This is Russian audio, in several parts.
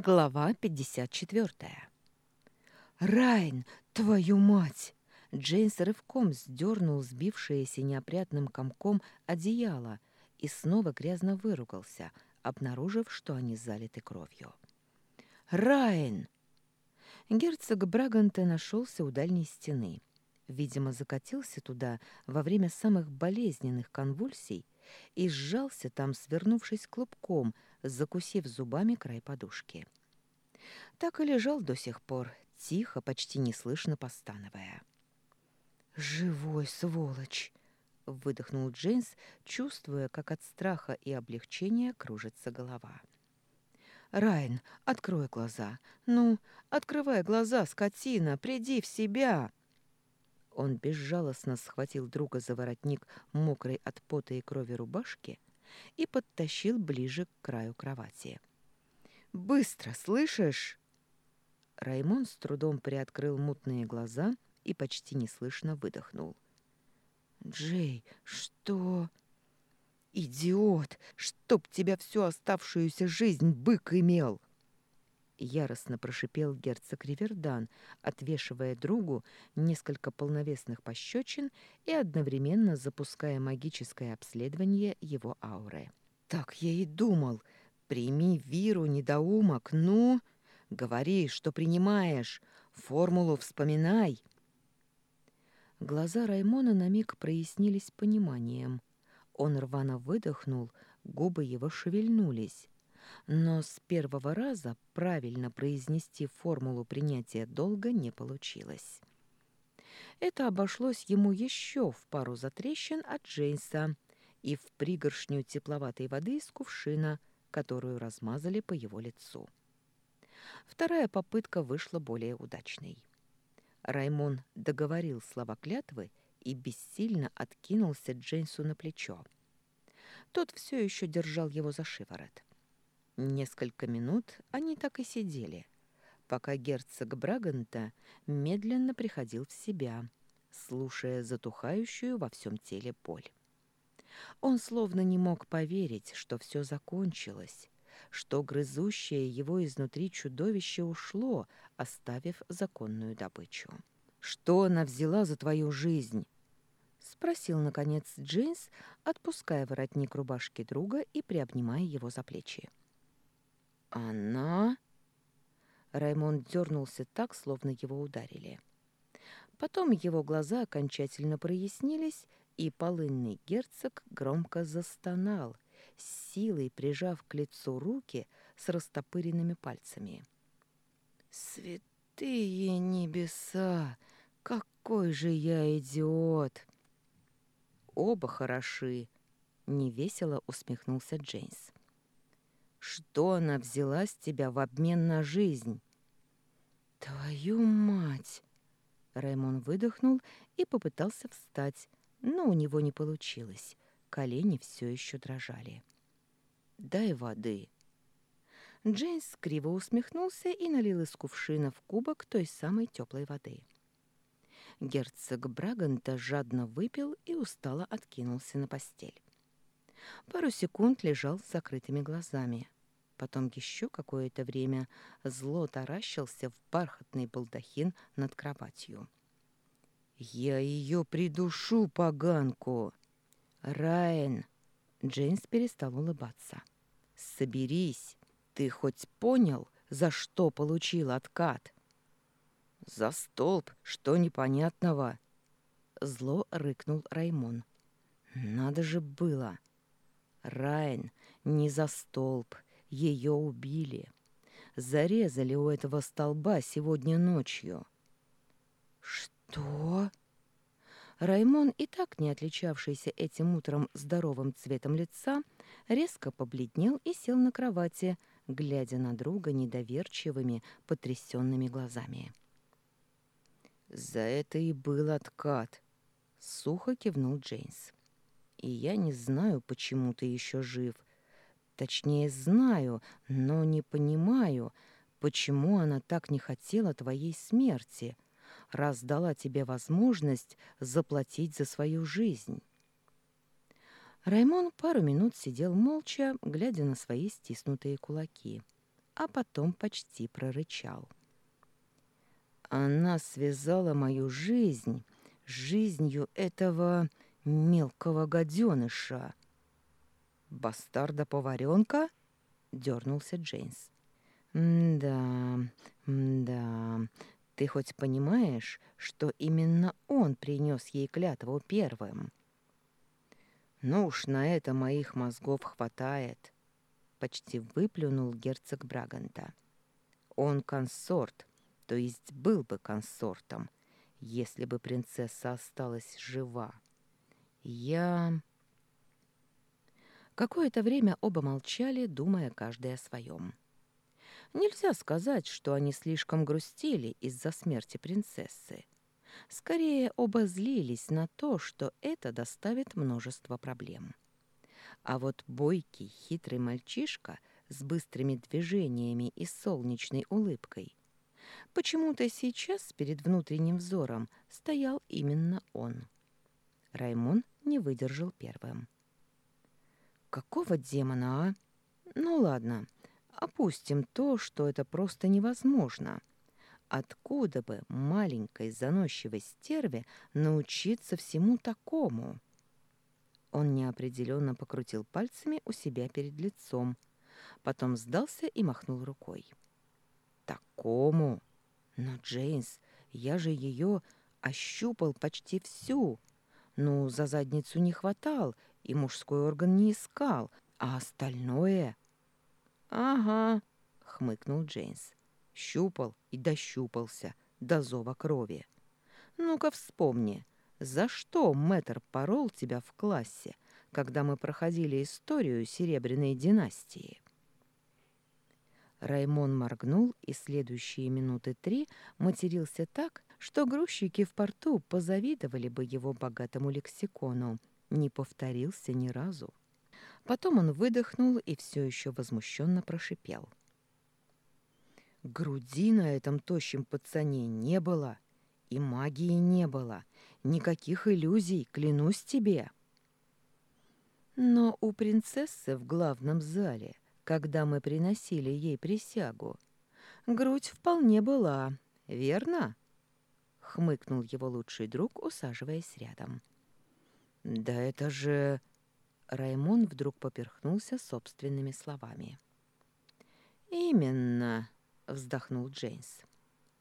Глава 54. «Райн, твою мать!» Джейнс рывком сдернул сбившееся неопрятным комком одеяло и снова грязно выругался, обнаружив, что они залиты кровью. «Райн!» Герцог Браганте нашелся у дальней стены. Видимо, закатился туда во время самых болезненных конвульсий и сжался там, свернувшись клубком, закусив зубами край подушки. Так и лежал до сих пор, тихо, почти неслышно постановая. «Живой, сволочь!» — выдохнул Джейнс, чувствуя, как от страха и облегчения кружится голова. «Райан, открой глаза! Ну, открывай глаза, скотина! Приди в себя!» Он безжалостно схватил друга за воротник мокрой от пота и крови рубашки и подтащил ближе к краю кровати. «Быстро, слышишь?» Раймон с трудом приоткрыл мутные глаза и почти неслышно выдохнул. «Джей, что...» «Идиот! Чтоб тебя всю оставшуюся жизнь бык имел!» Яростно прошипел герцог Ривердан, отвешивая другу несколько полновесных пощечин и одновременно запуская магическое обследование его ауры. «Так я и думал. Прими виру, недоумок, ну...» Говори, что принимаешь. Формулу вспоминай. Глаза Раймона на миг прояснились пониманием. Он рвано выдохнул, губы его шевельнулись. Но с первого раза правильно произнести формулу принятия долга не получилось. Это обошлось ему еще в пару затрещин от Джейнса и в пригоршню тепловатой воды из кувшина, которую размазали по его лицу. Вторая попытка вышла более удачной. Раймон договорил слова клятвы и бессильно откинулся Джейнсу на плечо. Тот все еще держал его за шиворот. Несколько минут они так и сидели, пока герцог Браганта медленно приходил в себя, слушая затухающую во всем теле боль. Он словно не мог поверить, что все закончилось, что грызущее его изнутри чудовище ушло, оставив законную добычу. «Что она взяла за твою жизнь?» — спросил, наконец, Джейнс, отпуская воротник рубашки друга и приобнимая его за плечи. «Она...» Раймонд дернулся так, словно его ударили. Потом его глаза окончательно прояснились, и полынный герцог громко застонал — с силой прижав к лицу руки с растопыренными пальцами. «Святые небеса! Какой же я идиот!» «Оба хороши!» — невесело усмехнулся Джеймс. «Что она взяла с тебя в обмен на жизнь?» «Твою мать!» Раймон выдохнул и попытался встать, но у него не получилось. Колени все еще дрожали. «Дай воды». Джейнс криво усмехнулся и налил из кувшина в кубок той самой теплой воды. Герцог Браганта жадно выпил и устало откинулся на постель. Пару секунд лежал с закрытыми глазами. Потом еще какое-то время зло таращился в бархатный балдахин над кроватью. «Я ее придушу, поганку!» «Райан!» Джеймс перестал улыбаться. «Соберись! Ты хоть понял, за что получил откат?» «За столб! Что непонятного?» Зло рыкнул Раймон. «Надо же было!» «Райан, не за столб! Ее убили! Зарезали у этого столба сегодня ночью!» «Что?» Раймон, и так не отличавшийся этим утром здоровым цветом лица, резко побледнел и сел на кровати, глядя на друга недоверчивыми, потрясенными глазами. «За это и был откат», — сухо кивнул Джейнс. «И я не знаю, почему ты еще жив. Точнее, знаю, но не понимаю, почему она так не хотела твоей смерти» раз дала тебе возможность заплатить за свою жизнь. Раймон пару минут сидел молча, глядя на свои стиснутые кулаки, а потом почти прорычал. Она связала мою жизнь с жизнью этого мелкого гаденыша. «Бастарда-поваренка?» — дернулся Джейнс. «Да, да, ты хоть понимаешь, что именно он принес ей клятву первым?» «Ну уж на это моих мозгов хватает», — почти выплюнул герцог Браганта. «Он консорт, то есть был бы консортом, если бы принцесса осталась жива. Я...» Какое-то время оба молчали, думая каждый о своем. Нельзя сказать, что они слишком грустили из-за смерти принцессы. Скорее, оба злились на то, что это доставит множество проблем. А вот бойкий, хитрый мальчишка с быстрыми движениями и солнечной улыбкой Почему-то сейчас перед внутренним взором стоял именно он. Раймон не выдержал первым. Какого демона, а? Ну ладно, опустим то, что это просто невозможно. Откуда бы маленькой заносчивой стерве научиться всему такому? Он неопределенно покрутил пальцами у себя перед лицом, потом сдался и махнул рукой. Такому? Но, Джейнс, я же ее ощупал почти всю. Ну, за задницу не хватал, и мужской орган не искал, а остальное... «Ага», — хмыкнул Джейнс. «Щупал и дощупался до зова крови. Ну-ка вспомни, за что мэтр порол тебя в классе, когда мы проходили историю Серебряной династии?» Раймон моргнул и следующие минуты три матерился так, что грузчики в порту позавидовали бы его богатому лексикону, не повторился ни разу. Потом он выдохнул и все еще возмущенно прошипел. Груди на этом тощем пацане не было, и магии не было, никаких иллюзий, клянусь тебе. Но у принцессы в главном зале, когда мы приносили ей присягу, грудь вполне была, верно? Хмыкнул его лучший друг, усаживаясь рядом. — «Да это же...» Раймон вдруг поперхнулся собственными словами. «Именно», — вздохнул Джейнс.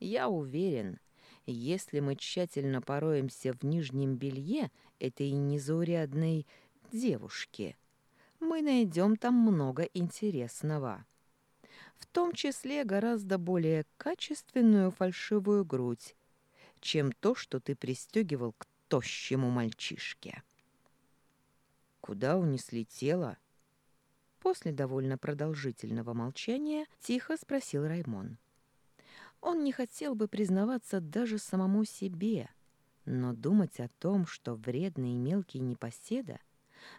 «Я уверен, если мы тщательно пороемся в нижнем белье этой незаурядной девушки, мы найдем там много интересного. В том числе гораздо более качественную фальшивую грудь, чем то, что ты пристегивал к тощему мальчишке. Куда унесли тело? После довольно продолжительного молчания тихо спросил Раймон. Он не хотел бы признаваться даже самому себе, но думать о том, что вредный и мелкий непоседа,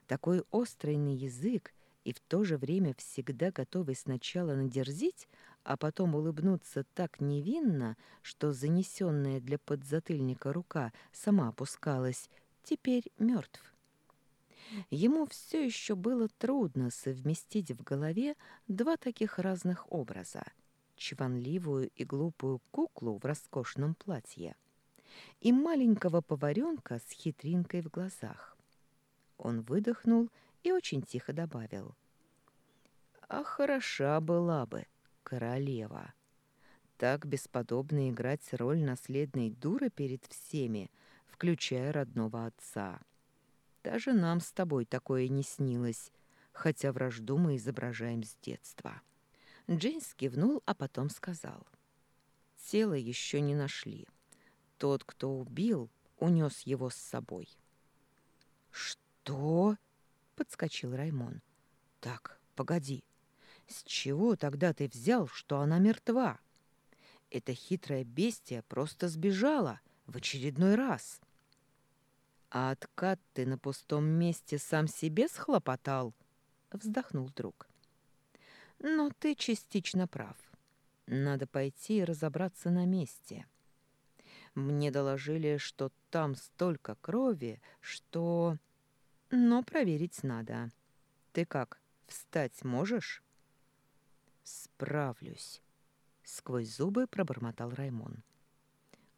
такой острый на язык и в то же время всегда готовый сначала надерзить, а потом улыбнуться так невинно, что занесенная для подзатыльника рука сама опускалась, теперь мертв. Ему все еще было трудно совместить в голове два таких разных образа — чванливую и глупую куклу в роскошном платье и маленького поваренка с хитринкой в глазах. Он выдохнул и очень тихо добавил. «А хороша была бы!» Королева. Так бесподобно играть роль наследной дуры перед всеми, включая родного отца. Даже нам с тобой такое не снилось, хотя вражду мы изображаем с детства. Джейнс кивнул, а потом сказал. Тело еще не нашли. Тот, кто убил, унес его с собой. «Что?» — подскочил Раймон. «Так, погоди. С чего тогда ты взял, что она мертва? Эта хитрая бестия просто сбежала в очередной раз. А откат ты на пустом месте сам себе схлопотал, вздохнул друг. Но ты частично прав. Надо пойти и разобраться на месте. Мне доложили, что там столько крови, что... Но проверить надо. Ты как, встать можешь? «Справлюсь», — сквозь зубы пробормотал Раймон.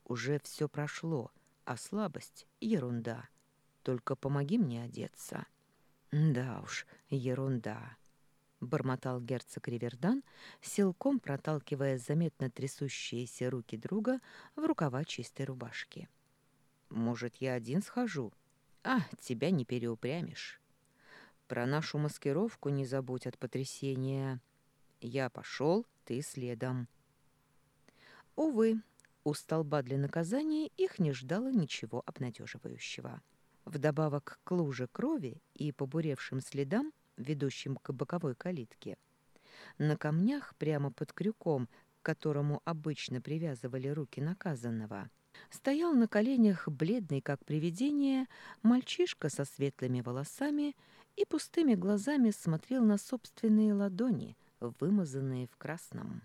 «Уже все прошло, а слабость — ерунда. Только помоги мне одеться». «Да уж, ерунда», — бормотал герцог Ривердан, силком проталкивая заметно трясущиеся руки друга в рукава чистой рубашки. «Может, я один схожу? А, тебя не переупрямишь. Про нашу маскировку не забудь от потрясения. Я пошел, ты следом». Увы, у столба для наказания их не ждало ничего обнадеживающего. Вдобавок к луже крови и побуревшим следам, ведущим к боковой калитке, на камнях прямо под крюком, к которому обычно привязывали руки наказанного, стоял на коленях бледный, как привидение, мальчишка со светлыми волосами и пустыми глазами смотрел на собственные ладони, вымазанные в красном.